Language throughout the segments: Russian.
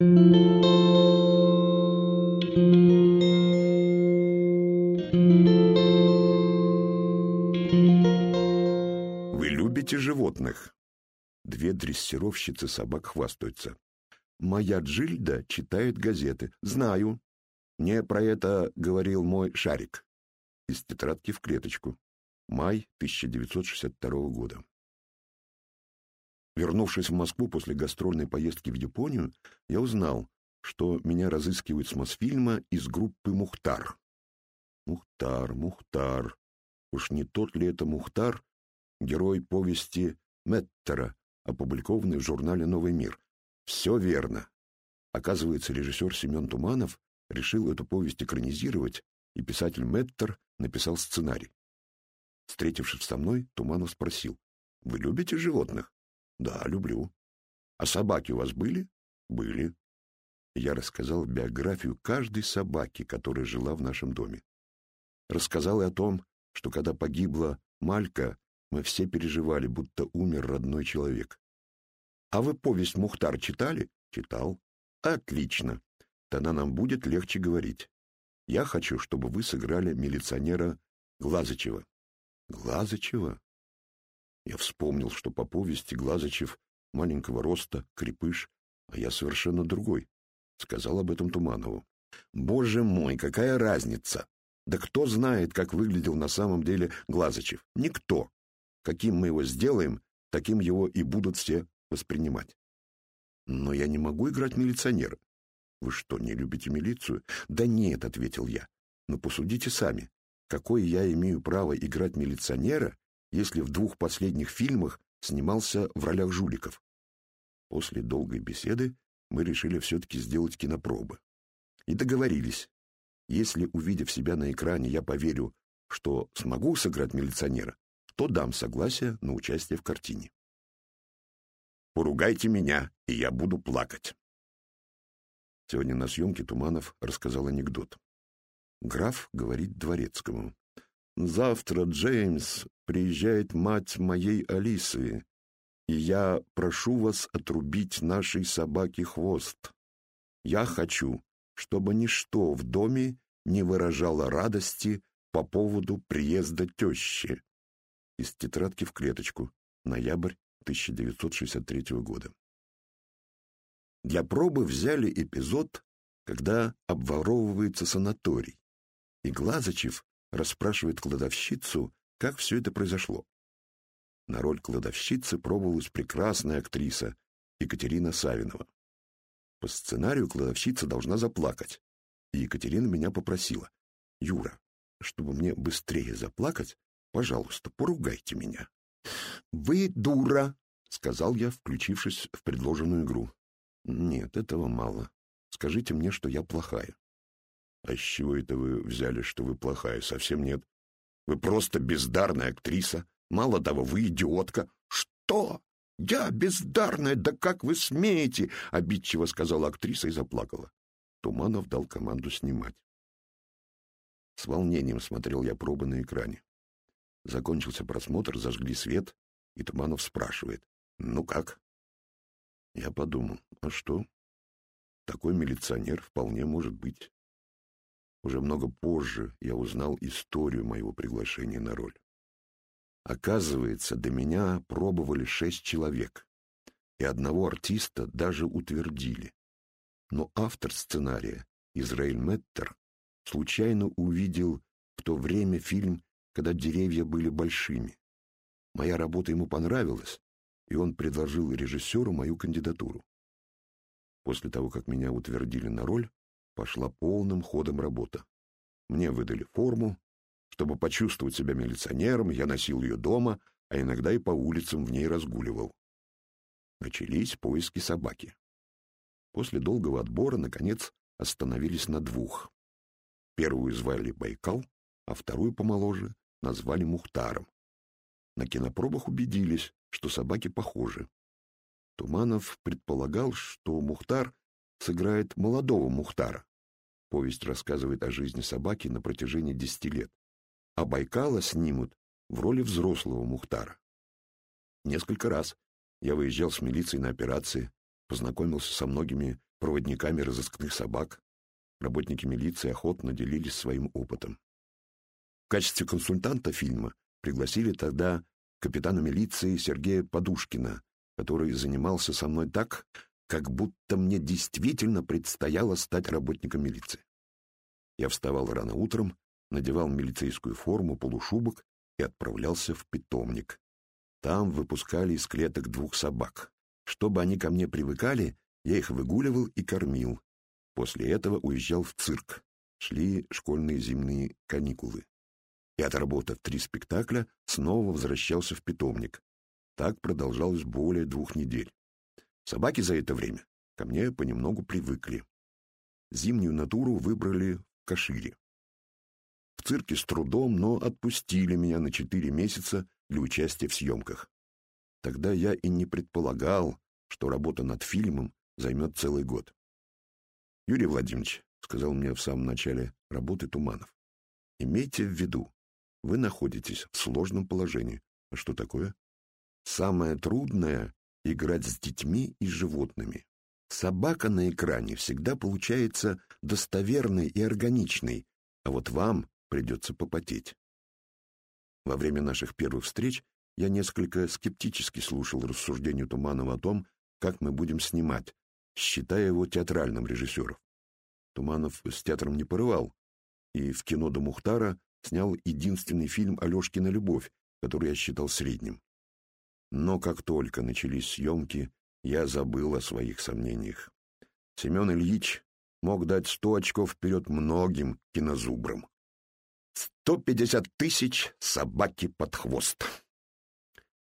Вы любите животных? Две дрессировщицы собак хвастаются. Моя Джильда читает газеты. Знаю. Мне про это говорил мой Шарик. Из тетрадки в клеточку. Май 1962 года. Вернувшись в Москву после гастрольной поездки в Японию, я узнал, что меня разыскивают с Мосфильма из группы «Мухтар». Мухтар, Мухтар. Уж не тот ли это Мухтар, герой повести Меттера, опубликованной в журнале «Новый мир»? Все верно. Оказывается, режиссер Семен Туманов решил эту повесть экранизировать, и писатель Меттер написал сценарий. Встретившись со мной, Туманов спросил, «Вы любите животных?» «Да, люблю». «А собаки у вас были?» «Были». Я рассказал биографию каждой собаки, которая жила в нашем доме. Рассказал и о том, что когда погибла Малька, мы все переживали, будто умер родной человек. «А вы повесть Мухтар читали?» «Читал». «Отлично. Тогда нам будет легче говорить. Я хочу, чтобы вы сыграли милиционера Глазычева». «Глазычева?» Я вспомнил, что по повести Глазычев маленького роста, крепыш, а я совершенно другой. Сказал об этом Туманову. «Боже мой, какая разница! Да кто знает, как выглядел на самом деле Глазычев? Никто. Каким мы его сделаем, таким его и будут все воспринимать. Но я не могу играть милиционера. Вы что, не любите милицию? Да нет, ответил я. Но посудите сами. Какое я имею право играть милиционера, если в двух последних фильмах снимался в ролях жуликов? После долгой беседы мы решили все-таки сделать кинопробы. И договорились. Если, увидев себя на экране, я поверю, что смогу сыграть милиционера, то дам согласие на участие в картине. Поругайте меня, и я буду плакать. Сегодня на съемке Туманов рассказал анекдот. Граф говорит дворецкому. «Завтра, Джеймс, приезжает мать моей Алисы, и я прошу вас отрубить нашей собаке хвост. Я хочу, чтобы ничто в доме не выражало радости по поводу приезда тещи. Из тетрадки в клеточку. Ноябрь 1963 года. Для пробы взяли эпизод, когда обворовывается санаторий, и Глазачев расспрашивает кладовщицу, как все это произошло. На роль кладовщицы пробовалась прекрасная актриса Екатерина Савинова. По сценарию кладовщица должна заплакать. И Екатерина меня попросила. «Юра, чтобы мне быстрее заплакать, пожалуйста, поругайте меня». «Вы дура!» — сказал я, включившись в предложенную игру. «Нет, этого мало. Скажите мне, что я плохая». «А с чего это вы взяли, что вы плохая? Совсем нет. Вы просто бездарная актриса. Мало того, вы идиотка». «Что? «Я бездарная, да как вы смеете!» — обидчиво сказала актриса и заплакала. Туманов дал команду снимать. С волнением смотрел я пробы на экране. Закончился просмотр, зажгли свет, и Туманов спрашивает. «Ну как?» Я подумал, а что? Такой милиционер вполне может быть. Уже много позже я узнал историю моего приглашения на роль. Оказывается, до меня пробовали шесть человек, и одного артиста даже утвердили. Но автор сценария, Израиль Меттер, случайно увидел в то время фильм, когда деревья были большими. Моя работа ему понравилась, и он предложил режиссеру мою кандидатуру. После того, как меня утвердили на роль, пошла полным ходом работа. Мне выдали форму, чтобы почувствовать себя милиционером, я носил ее дома, а иногда и по улицам в ней разгуливал. Начались поиски собаки. После долгого отбора, наконец, остановились на двух. Первую звали Байкал, а вторую помоложе назвали Мухтаром. На кинопробах убедились, что собаки похожи. Туманов предполагал, что Мухтар сыграет молодого Мухтара. Повесть рассказывает о жизни собаки на протяжении десяти лет а Байкала снимут в роли взрослого Мухтара. Несколько раз я выезжал с милицией на операции, познакомился со многими проводниками разыскных собак. Работники милиции охотно делились своим опытом. В качестве консультанта фильма пригласили тогда капитана милиции Сергея Подушкина, который занимался со мной так, как будто мне действительно предстояло стать работником милиции. Я вставал рано утром, надевал милицейскую форму, полушубок и отправлялся в питомник. Там выпускали из клеток двух собак. Чтобы они ко мне привыкали, я их выгуливал и кормил. После этого уезжал в цирк. Шли школьные зимние каникулы. И, отработав три спектакля, снова возвращался в питомник. Так продолжалось более двух недель. Собаки за это время ко мне понемногу привыкли. Зимнюю натуру выбрали в Кашире. В цирке с трудом, но отпустили меня на четыре месяца для участия в съемках. Тогда я и не предполагал, что работа над фильмом займет целый год. Юрий Владимирович, — сказал мне в самом начале работы Туманов, — имейте в виду, вы находитесь в сложном положении. А что такое? Самое трудное — играть с детьми и животными. Собака на экране всегда получается достоверной и органичной, а вот вам придется попотеть. Во время наших первых встреч я несколько скептически слушал рассуждения Туманова о том, как мы будем снимать, считая его театральным режиссером. Туманов с театром не порывал, и в кино до Мухтара снял единственный фильм «Алешкина любовь», который я считал средним. Но как только начались съемки, я забыл о своих сомнениях. Семен Ильич мог дать сто очков вперед многим кинозубрам. Сто пятьдесят тысяч собаки под хвост.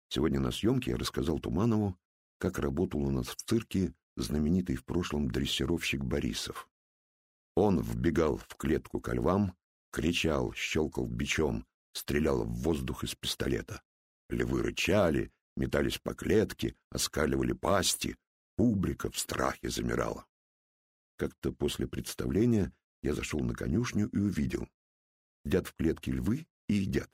Сегодня на съемке я рассказал Туманову, как работал у нас в цирке знаменитый в прошлом дрессировщик Борисов. Он вбегал в клетку ко львам, кричал, щелкал бичом, стрелял в воздух из пистолета. Львы рычали, метались по клетке, оскаливали пасти, публика в страхе замирала. Как-то после представления я зашел на конюшню и увидел. Едят в клетке львы и едят.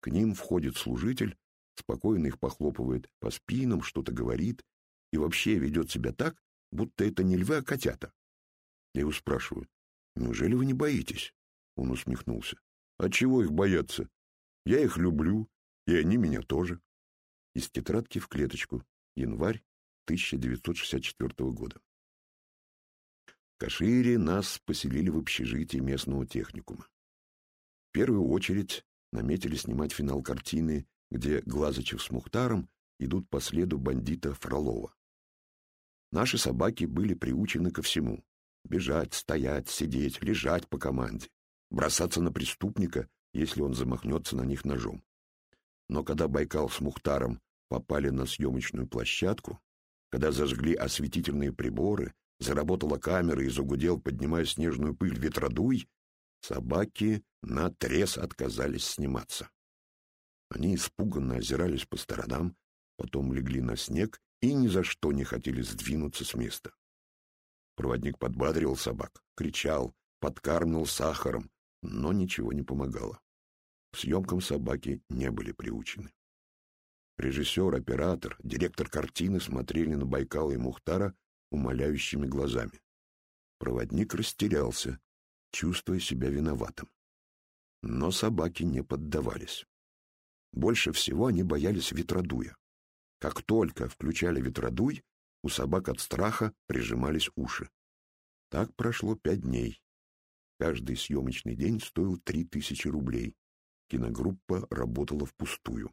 К ним входит служитель спокойно их похлопывает по спинам, что-то говорит и вообще ведет себя так, будто это не львы, а котята. Я его спрашиваю, неужели вы не боитесь? Он усмехнулся. А чего их бояться? Я их люблю, и они меня тоже. Из тетрадки в клеточку. Январь 1964 года. В Кашире нас поселили в общежитии местного техникума. В первую очередь наметили снимать финал картины где Глазычев с Мухтаром идут по следу бандита Фролова. Наши собаки были приучены ко всему — бежать, стоять, сидеть, лежать по команде, бросаться на преступника, если он замахнется на них ножом. Но когда Байкал с Мухтаром попали на съемочную площадку, когда зажгли осветительные приборы, заработала камера и загудел, поднимая снежную пыль, ветродуй, собаки наотрез отказались сниматься. Они испуганно озирались по сторонам, потом легли на снег и ни за что не хотели сдвинуться с места. Проводник подбадривал собак, кричал, подкармливал сахаром, но ничего не помогало. К съемкам собаки не были приучены. Режиссер, оператор, директор картины смотрели на Байкала и Мухтара умоляющими глазами. Проводник растерялся, чувствуя себя виноватым. Но собаки не поддавались. Больше всего они боялись ветродуя. Как только включали ветродуй, у собак от страха прижимались уши. Так прошло пять дней. Каждый съемочный день стоил три тысячи рублей. Киногруппа работала впустую.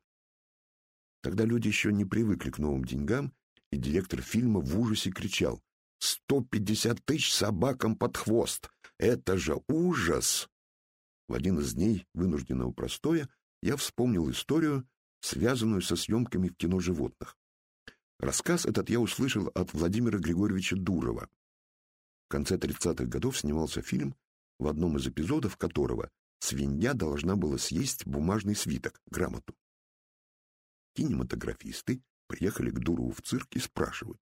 Тогда люди еще не привыкли к новым деньгам, и директор фильма в ужасе кричал «Сто пятьдесят тысяч собакам под хвост! Это же ужас!» В один из дней вынужденного простоя я вспомнил историю, связанную со съемками в кино животных. Рассказ этот я услышал от Владимира Григорьевича Дурова. В конце 30-х годов снимался фильм, в одном из эпизодов которого свинья должна была съесть бумажный свиток, грамоту. Кинематографисты приехали к Дурову в цирк и спрашивают.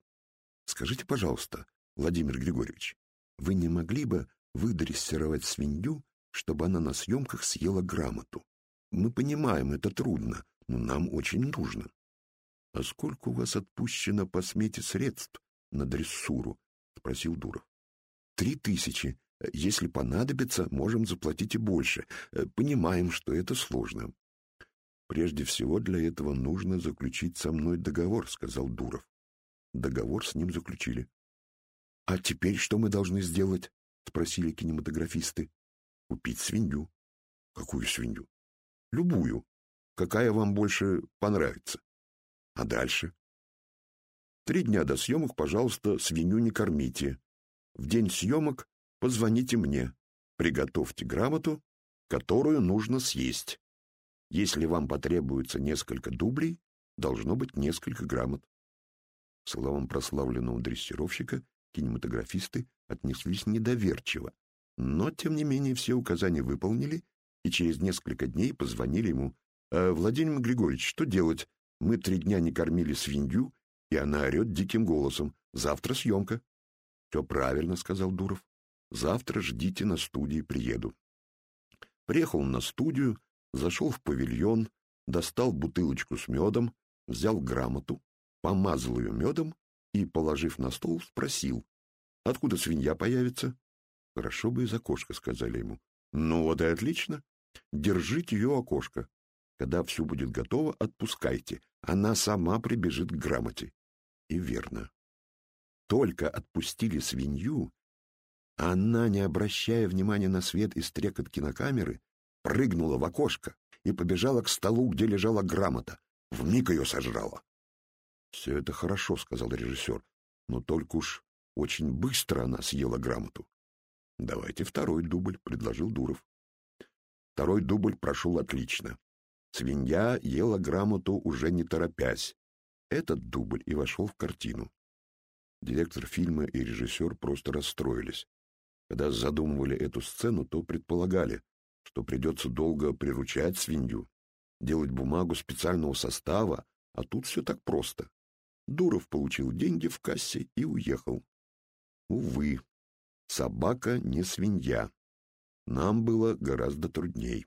«Скажите, пожалуйста, Владимир Григорьевич, вы не могли бы выдрессировать свинью, чтобы она на съемках съела грамоту?» Мы понимаем, это трудно, но нам очень нужно. А сколько у вас отпущено по смете средств на дрессуру? спросил Дуров. «Три тысячи. Если понадобится, можем заплатить и больше. Понимаем, что это сложно». «Прежде всего для этого нужно заключить со мной договор», — сказал Дуров. Договор с ним заключили. «А теперь что мы должны сделать?» — спросили кинематографисты. «Купить свинью». «Какую свинью?» «Любую. Какая вам больше понравится». «А дальше?» «Три дня до съемок, пожалуйста, свинью не кормите. В день съемок позвоните мне. Приготовьте грамоту, которую нужно съесть. Если вам потребуется несколько дублей, должно быть несколько грамот». Словам прославленного дрессировщика кинематографисты отнеслись недоверчиво, но, тем не менее, все указания выполнили и через несколько дней позвонили ему. «А, «Владимир Григорьевич, что делать? Мы три дня не кормили свинью, и она орет диким голосом. Завтра съемка». «Все правильно», — сказал Дуров. «Завтра ждите на студии, приеду». Приехал на студию, зашел в павильон, достал бутылочку с медом, взял грамоту, помазал ее медом и, положив на стол, спросил, откуда свинья появится. Хорошо бы из окошка, сказали ему. Ну вот и отлично. Держите ее окошко. Когда все будет готово, отпускайте. Она сама прибежит к грамоте. И верно. Только отпустили свинью, она, не обращая внимания на свет и стрекот кинокамеры, прыгнула в окошко и побежала к столу, где лежала грамота. Вмиг ее сожрала. «Все это хорошо», — сказал режиссер, — «но только уж очень быстро она съела грамоту». «Давайте второй дубль», — предложил Дуров. Второй дубль прошел отлично. Свинья ела грамоту уже не торопясь. Этот дубль и вошел в картину. Директор фильма и режиссер просто расстроились. Когда задумывали эту сцену, то предполагали, что придется долго приручать свинью, делать бумагу специального состава, а тут все так просто. Дуров получил деньги в кассе и уехал. Увы, собака не свинья. Нам было гораздо трудней.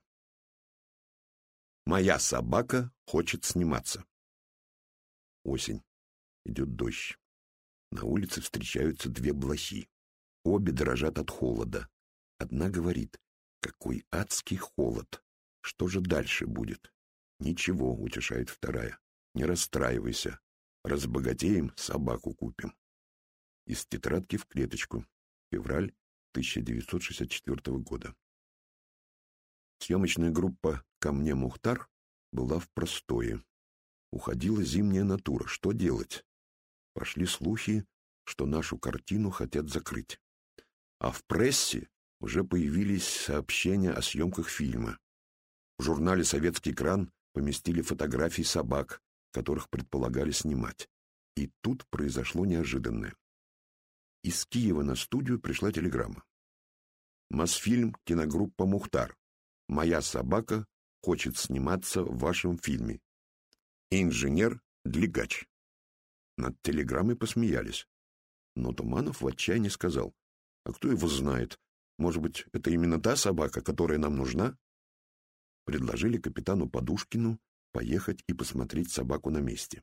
Моя собака хочет сниматься. Осень. Идет дождь. На улице встречаются две блохи. Обе дрожат от холода. Одна говорит, какой адский холод. Что же дальше будет? Ничего, утешает вторая. Не расстраивайся. Разбогатеем, собаку купим. Из тетрадки в клеточку. Февраль 1964 года. Съемочная группа «Ко мне Мухтар» была в простое. Уходила зимняя натура. Что делать? Пошли слухи, что нашу картину хотят закрыть. А в прессе уже появились сообщения о съемках фильма. В журнале «Советский кран» поместили фотографии собак, которых предполагали снимать. И тут произошло неожиданное. Из Киева на студию пришла телеграмма. Мосфильм киногруппа «Мухтар». «Моя собака хочет сниматься в вашем фильме». Инженер Длигач. Над телеграммой посмеялись. Но Туманов в отчаянии сказал, «А кто его знает? Может быть, это именно та собака, которая нам нужна?» Предложили капитану Подушкину поехать и посмотреть собаку на месте.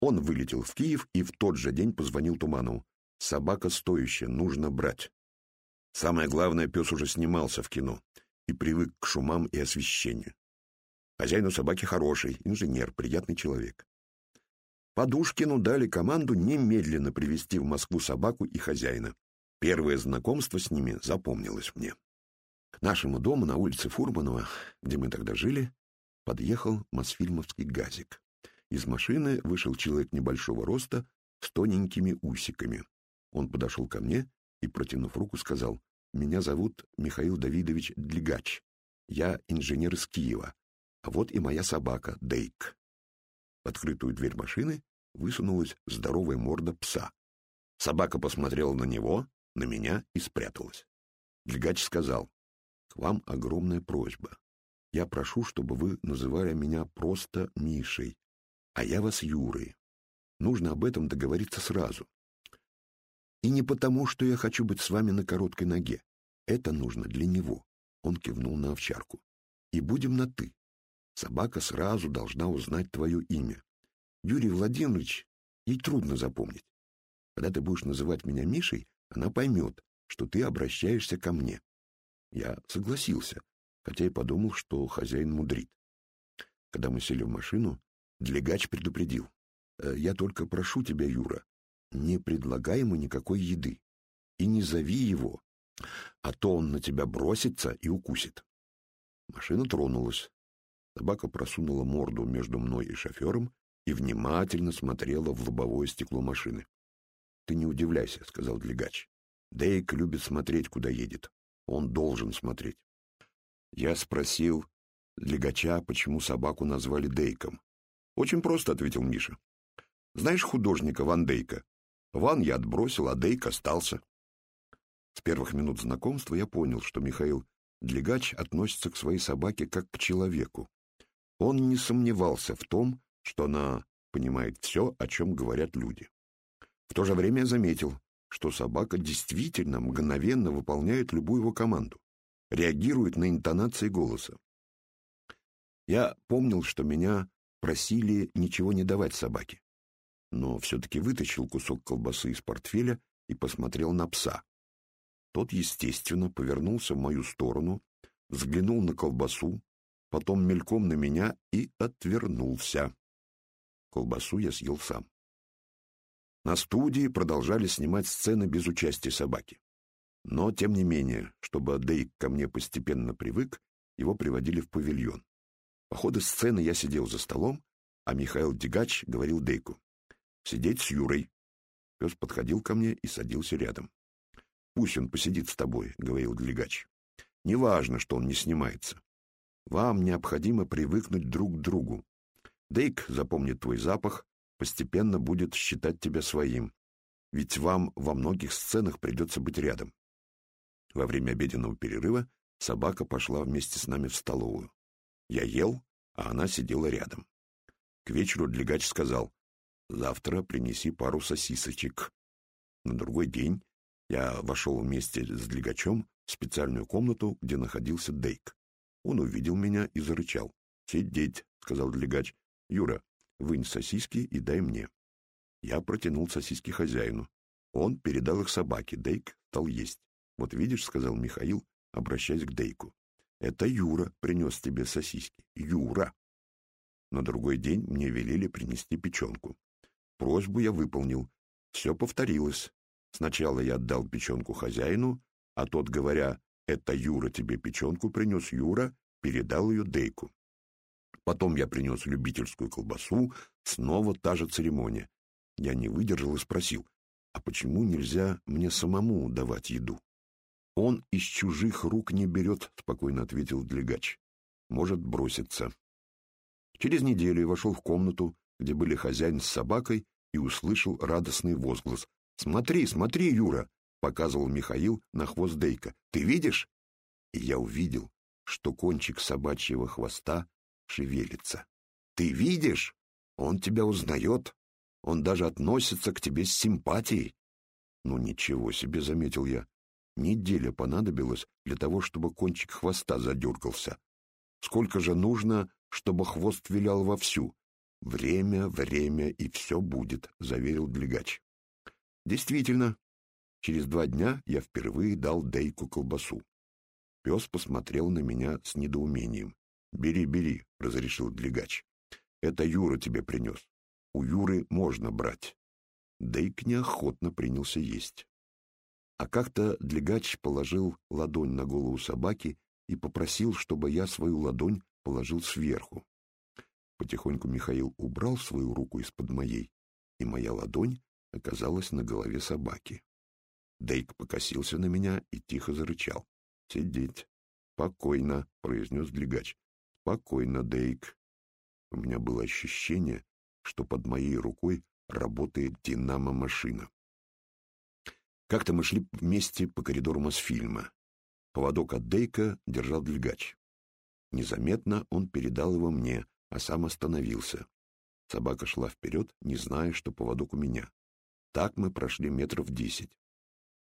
Он вылетел в Киев и в тот же день позвонил Туманову. «Собака стоящая, нужно брать». Самое главное, пес уже снимался в кино и привык к шумам и освещению. Хозяину собаки хороший, инженер, приятный человек. Подушкину дали команду немедленно привести в Москву собаку и хозяина. Первое знакомство с ними запомнилось мне. Нашему дому на улице Фурманова, где мы тогда жили, подъехал мосфильмовский газик. Из машины вышел человек небольшого роста с тоненькими усиками. Он подошел ко мне и, протянув руку, сказал, «Меня зовут Михаил Давидович Длигач. Я инженер из Киева. А вот и моя собака Дейк». В открытую дверь машины высунулась здоровая морда пса. Собака посмотрела на него, на меня и спряталась. Длигач сказал, «К вам огромная просьба. Я прошу, чтобы вы называли меня просто Мишей, а я вас Юрой. Нужно об этом договориться сразу. И не потому, что я хочу быть с вами на короткой ноге. Это нужно для него. Он кивнул на овчарку. И будем на «ты». Собака сразу должна узнать твое имя. Юрий Владимирович ей трудно запомнить. Когда ты будешь называть меня Мишей, она поймет, что ты обращаешься ко мне. Я согласился, хотя и подумал, что хозяин мудрит. Когда мы сели в машину, Длегач предупредил. «Э, «Я только прошу тебя, Юра, не предлагай ему никакой еды и не зови его, а то он на тебя бросится и укусит». Машина тронулась. Собака просунула морду между мной и шофером и внимательно смотрела в лобовое стекло машины. «Ты не удивляйся», — сказал Длегач. «Дейк любит смотреть, куда едет. Он должен смотреть». Я спросил Длегача, почему собаку назвали Дейком. «Очень просто», — ответил Миша. «Знаешь художника Ван Дейка? Ван я отбросил, а Дейк остался». С первых минут знакомства я понял, что Михаил Длегач относится к своей собаке как к человеку. Он не сомневался в том, что она понимает все, о чем говорят люди. В то же время я заметил, что собака действительно мгновенно выполняет любую его команду, реагирует на интонации голоса. Я помнил, что меня просили ничего не давать собаке, но все-таки вытащил кусок колбасы из портфеля и посмотрел на пса. Тот, естественно, повернулся в мою сторону, взглянул на колбасу, потом мельком на меня и отвернулся. Колбасу я съел сам. На студии продолжали снимать сцены без участия собаки. Но, тем не менее, чтобы Дейк ко мне постепенно привык, его приводили в павильон. По ходу сцены я сидел за столом, а Михаил Дегач говорил Дейку. «Сидеть с Юрой». Пес подходил ко мне и садился рядом. «Пусть он посидит с тобой», — говорил Дегач. «Неважно, что он не снимается. Вам необходимо привыкнуть друг к другу. Дейк запомнит твой запах, постепенно будет считать тебя своим, ведь вам во многих сценах придется быть рядом. Во время обеденного перерыва собака пошла вместе с нами в столовую. Я ел, а она сидела рядом. К вечеру Длегач сказал, «Завтра принеси пару сосисочек». На другой день я вошел вместе с Длегачом в специальную комнату, где находился Дейк. Он увидел меня и зарычал. «Сидеть», — сказал Длегач. «Юра, вынь сосиски и дай мне». Я протянул сосиски хозяину. Он передал их собаке, Дейк стал есть. «Вот видишь», — сказал Михаил, обращаясь к Дейку. «Это Юра принес тебе сосиски. Юра!» На другой день мне велели принести печенку. Просьбу я выполнил. Все повторилось. Сначала я отдал печенку хозяину, а тот, говоря «это Юра тебе печенку принес Юра», передал ее Дейку. Потом я принес любительскую колбасу, снова та же церемония. Я не выдержал и спросил, а почему нельзя мне самому давать еду? Он из чужих рук не берет, спокойно ответил Длегач. Может броситься. Через неделю я вошел в комнату, где были хозяин с собакой, и услышал радостный возглас. «Смотри, смотри, Юра!» — показывал Михаил на хвост Дейка. «Ты видишь?» И я увидел, что кончик собачьего хвоста шевелится. Ты видишь? Он тебя узнает. Он даже относится к тебе с симпатией. Ну ничего себе, заметил я. Неделя понадобилась для того, чтобы кончик хвоста задергался. Сколько же нужно, чтобы хвост вилял вовсю? Время, время, и все будет, заверил Длегач. Действительно, через два дня я впервые дал Дейку колбасу. Пес посмотрел на меня с недоумением. «Бери, бери», — разрешил Длегач. «Это Юра тебе принес. У Юры можно брать». Дейк неохотно принялся есть. А как-то Длегач положил ладонь на голову собаки и попросил, чтобы я свою ладонь положил сверху. Потихоньку Михаил убрал свою руку из-под моей, и моя ладонь оказалась на голове собаки. Дейк покосился на меня и тихо зарычал. «Сидеть». «Спокойно», — произнес Длегач. Спокойно, Дейк. У меня было ощущение, что под моей рукой работает динамо-машина. Как-то мы шли вместе по коридору Мосфильма. Поводок от Дейка держал Дельгач. Незаметно он передал его мне, а сам остановился. Собака шла вперед, не зная, что поводок у меня. Так мы прошли метров десять.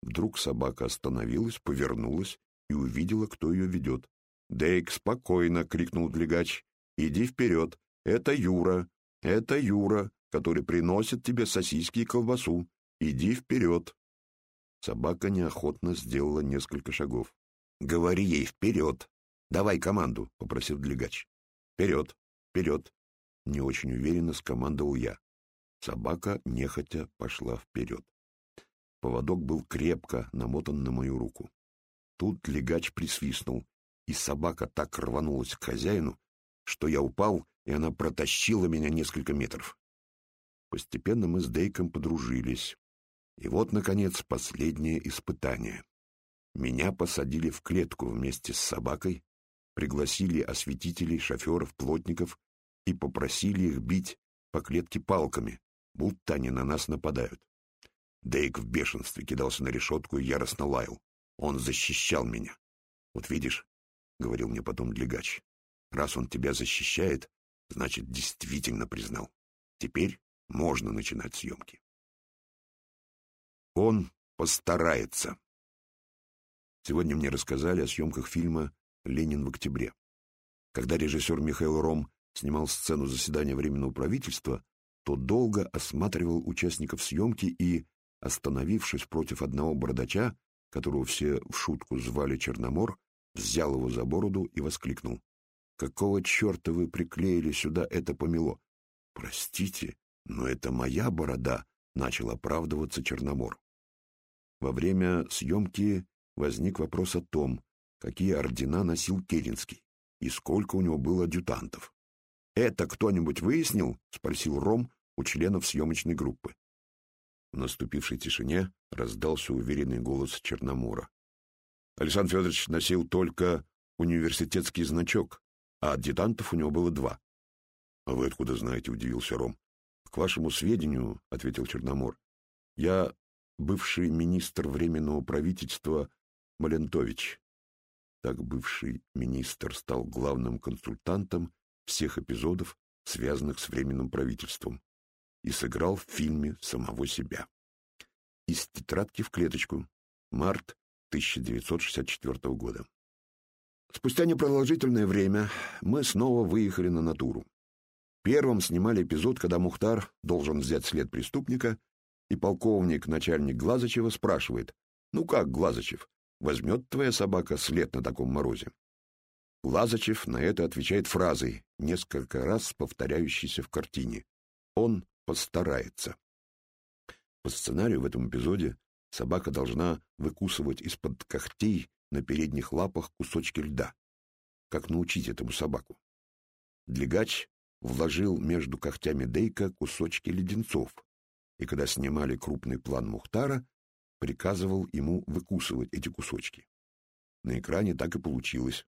Вдруг собака остановилась, повернулась и увидела, кто ее ведет. «Дейк, спокойно!» — крикнул Длегач. «Иди вперед! Это Юра! Это Юра, который приносит тебе сосиски и колбасу. иди вперед. Собака неохотно сделала несколько шагов. «Говори ей вперед! Давай команду!» — попросил Длигач. «Вперед! Вперед!» — не очень уверенно скомандовал я. Собака нехотя пошла вперед. Поводок был крепко намотан на мою руку. Тут Длигач присвистнул, и собака так рванулась к хозяину, что я упал, и она протащила меня несколько метров. Постепенно мы с Дейком подружились. И вот, наконец, последнее испытание. Меня посадили в клетку вместе с собакой, пригласили осветителей, шоферов, плотников и попросили их бить по клетке палками, будто они на нас нападают. Дейк в бешенстве кидался на решетку и яростно лаял. Он защищал меня. «Вот видишь», — говорил мне потом Длигач, — «раз он тебя защищает, значит, действительно признал. Теперь можно начинать съемки». Он постарается. Сегодня мне рассказали о съемках фильма «Ленин в октябре». Когда режиссер Михаил Ром снимал сцену заседания Временного правительства, то долго осматривал участников съемки и, остановившись против одного бородача, которого все в шутку звали Черномор, взял его за бороду и воскликнул. «Какого черта вы приклеили сюда это помело?» «Простите, но это моя борода», — начал оправдываться Черномор. Во время съемки возник вопрос о том, какие ордена носил Керенский и сколько у него было адъютантов. «Это кто-нибудь выяснил?» — спросил Ром у членов съемочной группы. В наступившей тишине раздался уверенный голос Черномора. Александр Федорович носил только университетский значок, а адъютантов у него было два. — А вы откуда знаете? — удивился Ром. — К вашему сведению, — ответил Черномор, — я бывший министр Временного правительства Малентович. Так бывший министр стал главным консультантом всех эпизодов, связанных с Временным правительством, и сыграл в фильме самого себя. Из тетрадки в клеточку. Март 1964 года. Спустя непродолжительное время мы снова выехали на натуру. Первым снимали эпизод, когда Мухтар должен взять след преступника и полковник, начальник Глазычева, спрашивает, «Ну как, Глазычев, возьмет твоя собака след на таком морозе?» Глазычев на это отвечает фразой, несколько раз повторяющейся в картине. «Он постарается». По сценарию в этом эпизоде собака должна выкусывать из-под когтей на передних лапах кусочки льда. Как научить этому собаку? Длигач вложил между когтями Дейка кусочки леденцов, и когда снимали крупный план Мухтара, приказывал ему выкусывать эти кусочки. На экране так и получилось.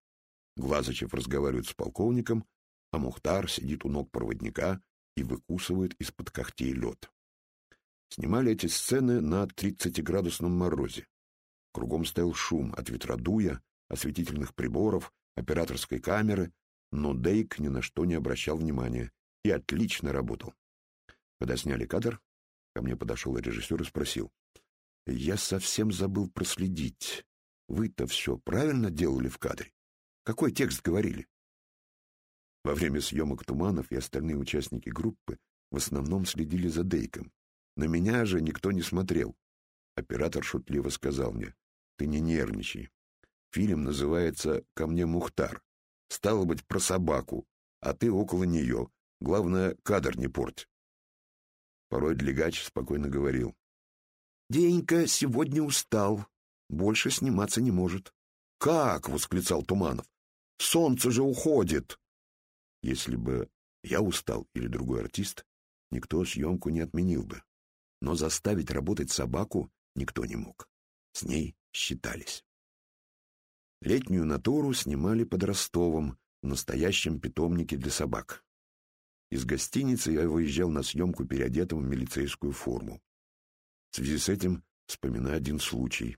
Глазачев разговаривает с полковником, а Мухтар сидит у ног проводника и выкусывает из-под когтей лед. Снимали эти сцены на 30-градусном морозе. Кругом стоял шум от ветродуя, осветительных приборов, операторской камеры, но Дейк ни на что не обращал внимания и отлично работал. Когда сняли кадр, Ко мне подошел режиссер и спросил. «Я совсем забыл проследить. Вы-то все правильно делали в кадре? Какой текст говорили?» Во время съемок «Туманов» и остальные участники группы в основном следили за Дейком. На меня же никто не смотрел. Оператор шутливо сказал мне, «Ты не нервничай. Фильм называется «Ко мне Мухтар». Стало быть, про собаку, а ты около нее. Главное, кадр не порть. Порой Длигач спокойно говорил. «Денька сегодня устал. Больше сниматься не может». «Как?» — восклицал Туманов. «Солнце же уходит!» Если бы я устал или другой артист, никто съемку не отменил бы. Но заставить работать собаку никто не мог. С ней считались. Летнюю натуру снимали под Ростовом в настоящем питомнике для собак. Из гостиницы я выезжал на съемку переодетым в милицейскую форму. В связи с этим вспоминаю один случай.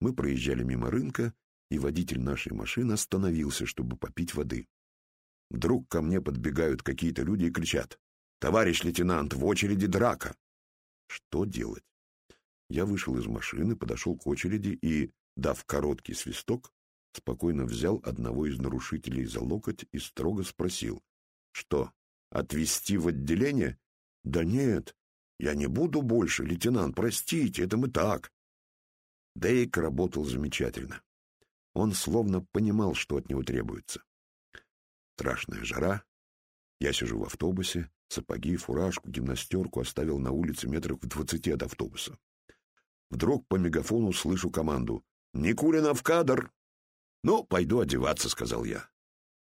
Мы проезжали мимо рынка, и водитель нашей машины остановился, чтобы попить воды. Вдруг ко мне подбегают какие-то люди и кричат «Товарищ лейтенант, в очереди драка!» Что делать? Я вышел из машины, подошел к очереди и, дав короткий свисток, спокойно взял одного из нарушителей за локоть и строго спросил «Что, Отвезти в отделение? Да нет, «Я не буду больше, лейтенант, простите, это мы так». Дейк работал замечательно. Он словно понимал, что от него требуется. Страшная жара. Я сижу в автобусе, сапоги, фуражку, гимнастерку оставил на улице метрах в двадцати от автобуса. Вдруг по мегафону слышу команду «Никулина в кадр!» «Ну, пойду одеваться», — сказал я.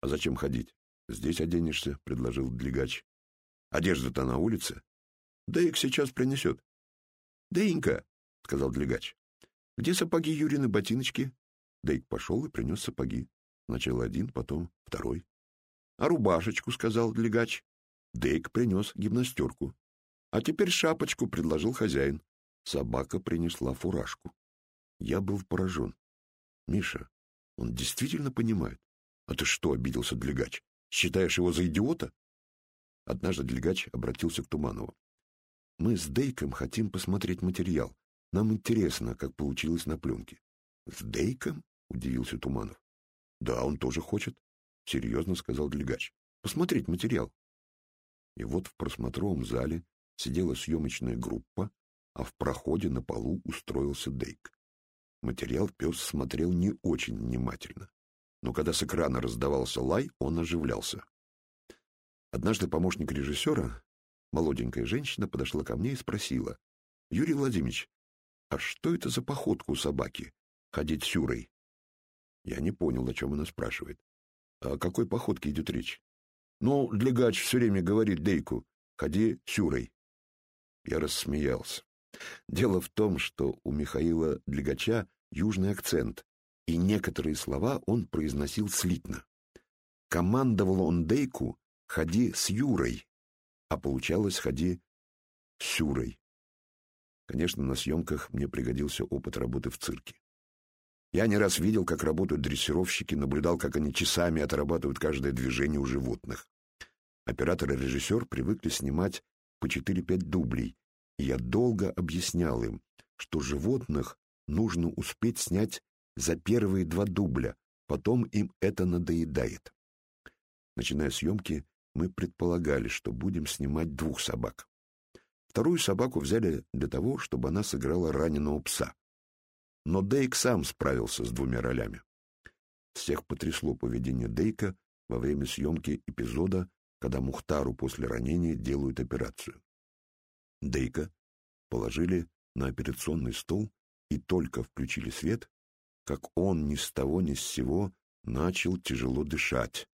«А зачем ходить? Здесь оденешься», — предложил Длигач. «Одежда-то на улице. Дейк сейчас принесет». «Дейнька», — сказал Длигач, — «где сапоги Юрины ботиночки?» Дейк пошел и принес сапоги. Сначала один, потом второй. «А рубашечку?» — сказал Длигач. Дейк принес гимнастерку. «А теперь шапочку», — предложил хозяин. Собака принесла фуражку. Я был поражен. «Миша, он действительно понимает. А ты что, обиделся Длигач? Считаешь его за идиота?» Однажды Длигач обратился к Туманову. «Мы с Дейком хотим посмотреть материал. Нам интересно, как получилось на пленке». «С Дейком?» — удивился Туманов. «Да, он тоже хочет», — серьезно сказал Длигач. «Посмотреть материал». И вот в просмотровом зале сидела съемочная группа, а в проходе на полу устроился Дейк. Материал пес смотрел не очень внимательно, но когда с экрана раздавался лай, он оживлялся. Однажды помощник режиссера, молоденькая женщина, подошла ко мне и спросила, «Юрий Владимирович, а что это за походка у собаки? Ходить сюрой?» Я не понял, о чем она спрашивает. «О какой походке идет речь?» «Ну, Длигач все время говорит Дейку, ходи сюрой». Я рассмеялся. Дело в том, что у Михаила Длигача южный акцент, и некоторые слова он произносил слитно. Командовал он Дейку «ходи с Юрой», а получалось «ходи с Юрой». Конечно, на съемках мне пригодился опыт работы в цирке. Я не раз видел, как работают дрессировщики, наблюдал, как они часами отрабатывают каждое движение у животных. Оператор и режиссер привыкли снимать по 4-5 дублей, я долго объяснял им, что животных нужно успеть снять за первые два дубля, потом им это надоедает. Начиная съемки, мы предполагали, что будем снимать двух собак. Вторую собаку взяли для того, чтобы она сыграла раненого пса. Но Дейк сам справился с двумя ролями. Всех потрясло поведение Дейка во время съемки эпизода, когда Мухтару после ранения делают операцию. Дейка положили на операционный стол и только включили свет, как он ни с того ни с сего начал тяжело дышать.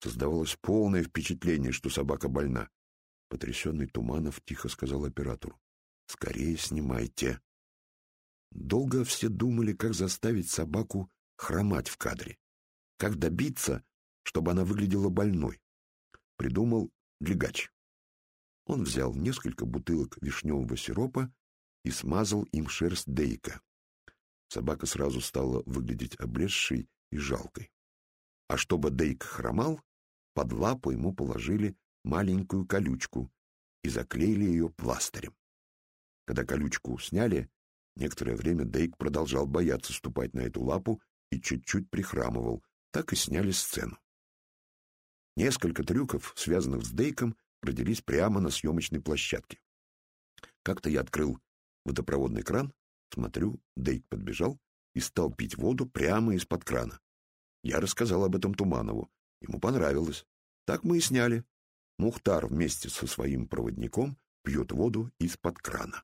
Создавалось полное впечатление, что собака больна. Потрясенный Туманов тихо сказал оператору. «Скорее снимайте». Долго все думали, как заставить собаку хромать в кадре. Как добиться, чтобы она выглядела больной. Придумал Длигач. Он взял несколько бутылок вишневого сиропа и смазал им шерсть Дейка. Собака сразу стала выглядеть облезшей и жалкой. А чтобы Дейк хромал, под лапу ему положили маленькую колючку и заклеили ее пластырем. Когда колючку сняли, некоторое время Дейк продолжал бояться ступать на эту лапу и чуть-чуть прихрамывал, так и сняли сцену. Несколько трюков, связанных с Дейком, родились прямо на съемочной площадке. Как-то я открыл водопроводный кран, смотрю, Дейк подбежал и стал пить воду прямо из-под крана. Я рассказал об этом Туманову. Ему понравилось. Так мы и сняли. Мухтар вместе со своим проводником пьет воду из-под крана.